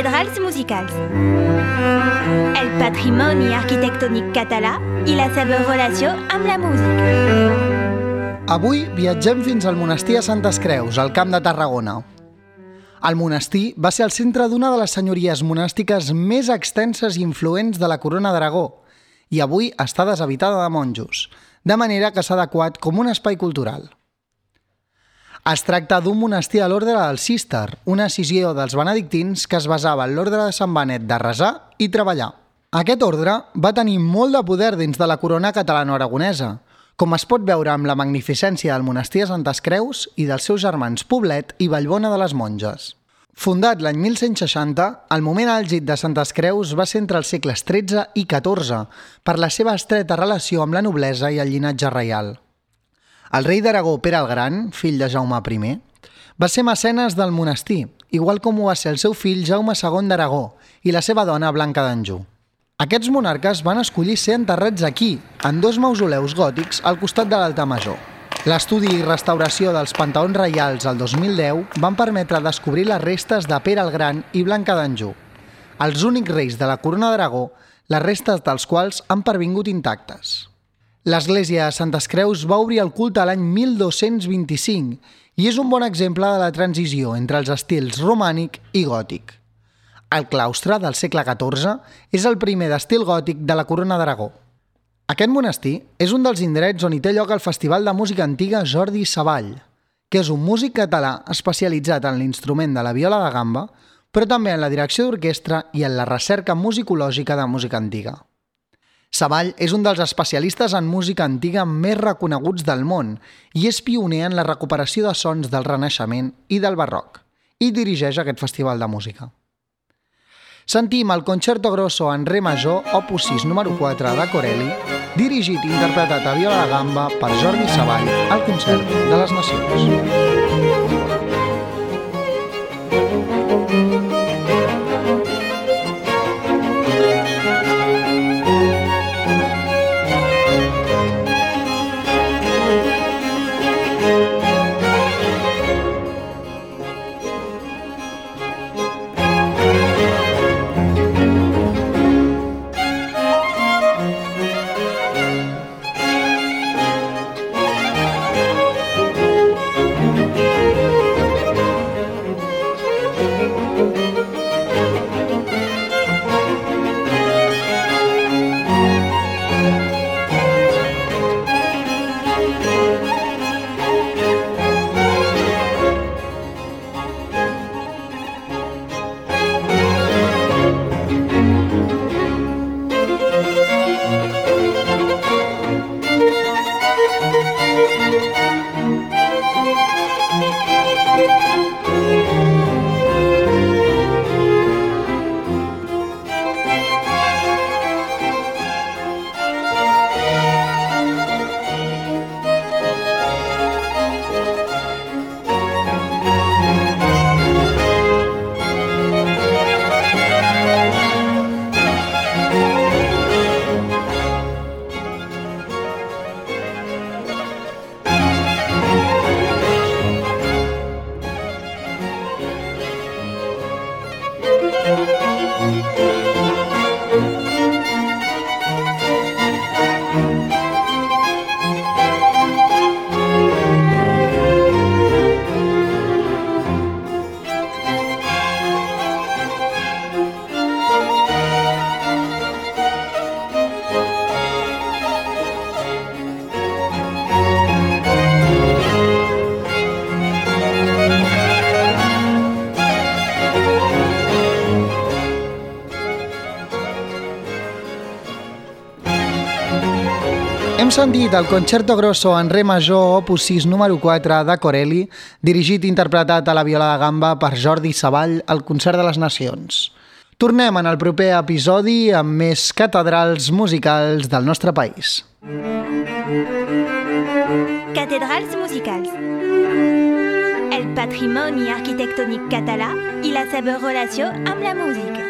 Cathedrals musicals. El patrimoni arquitectònic català i la seva relació amb la música. Avui viatgem fins al monestir de Santes Creus, al Camp de Tarragona. El monestir va ser el centre d'una de les senyories monàstiques més extenses i influents de la corona d'Aragó i avui està deshabitada de monjos, de manera que s'ha adequat com un espai cultural. Es tracta d'un monestir a l'ordre del Cister, una escissió dels benedictins que es basava en l'ordre de Sant Benet de resar i treballar. Aquest ordre va tenir molt de poder dins de la corona catalano-aragonesa, com es pot veure amb la magnificència del monestir de Santes Creus i dels seus germans Poblet i Vallbona de les Monges. Fundat l'any 1160, el moment àlgid de Santes Creus va ser entre els segles XIII i XIV per la seva estreta relació amb la noblesa i el llinatge reial. El rei d'Aragó, Pere el Gran, fill de Jaume I, va ser mecenes del monestir, igual com ho va ser el seu fill Jaume II d'Aragó i la seva dona Blanca d'Anjou. Aquests monarques van escollir ser enterrats aquí, en dos mausoleus gòtics al costat de l'altar major. L'estudi i restauració dels panteons reials al 2010 van permetre descobrir les restes de Pere el Gran i Blanca d'Anjou, els únics reis de la corona d'Aragó, les restes dels quals han pervingut intactes. L'església de Santes Creus va obrir el culte l'any 1225 i és un bon exemple de la transició entre els estils romànic i gòtic. El claustre del segle XIV és el primer d'estil gòtic de la Corona d'Aragó. Aquest monestir és un dels indrets on hi té lloc el Festival de Música Antiga Jordi Savall, que és un músic català especialitzat en l'instrument de la viola de gamba, però també en la direcció d'orquestra i en la recerca musicològica de música antiga. Savall és un dels especialistes en música antiga més reconeguts del món i és pioner en la recuperació de sons del Renaixement i del Barroc i dirigeix aquest festival de música. Sentim el Concerto Grosso en Re Major, opus 6 número 4 de Corelli, dirigit i interpretat a viola de gamba per Jordi Savall al Concert de les Nacions. Hem sentit el Concerto Grosso en Re Major, opus 6, número 4, de Corelli, dirigit i interpretat a la viola de gamba per Jordi Savall al Concert de les Nacions. Tornem en el proper episodi amb més catedrals musicals del nostre país. Cathedrals musicals. El patrimoni arquitectònic català i la seva relació amb la música.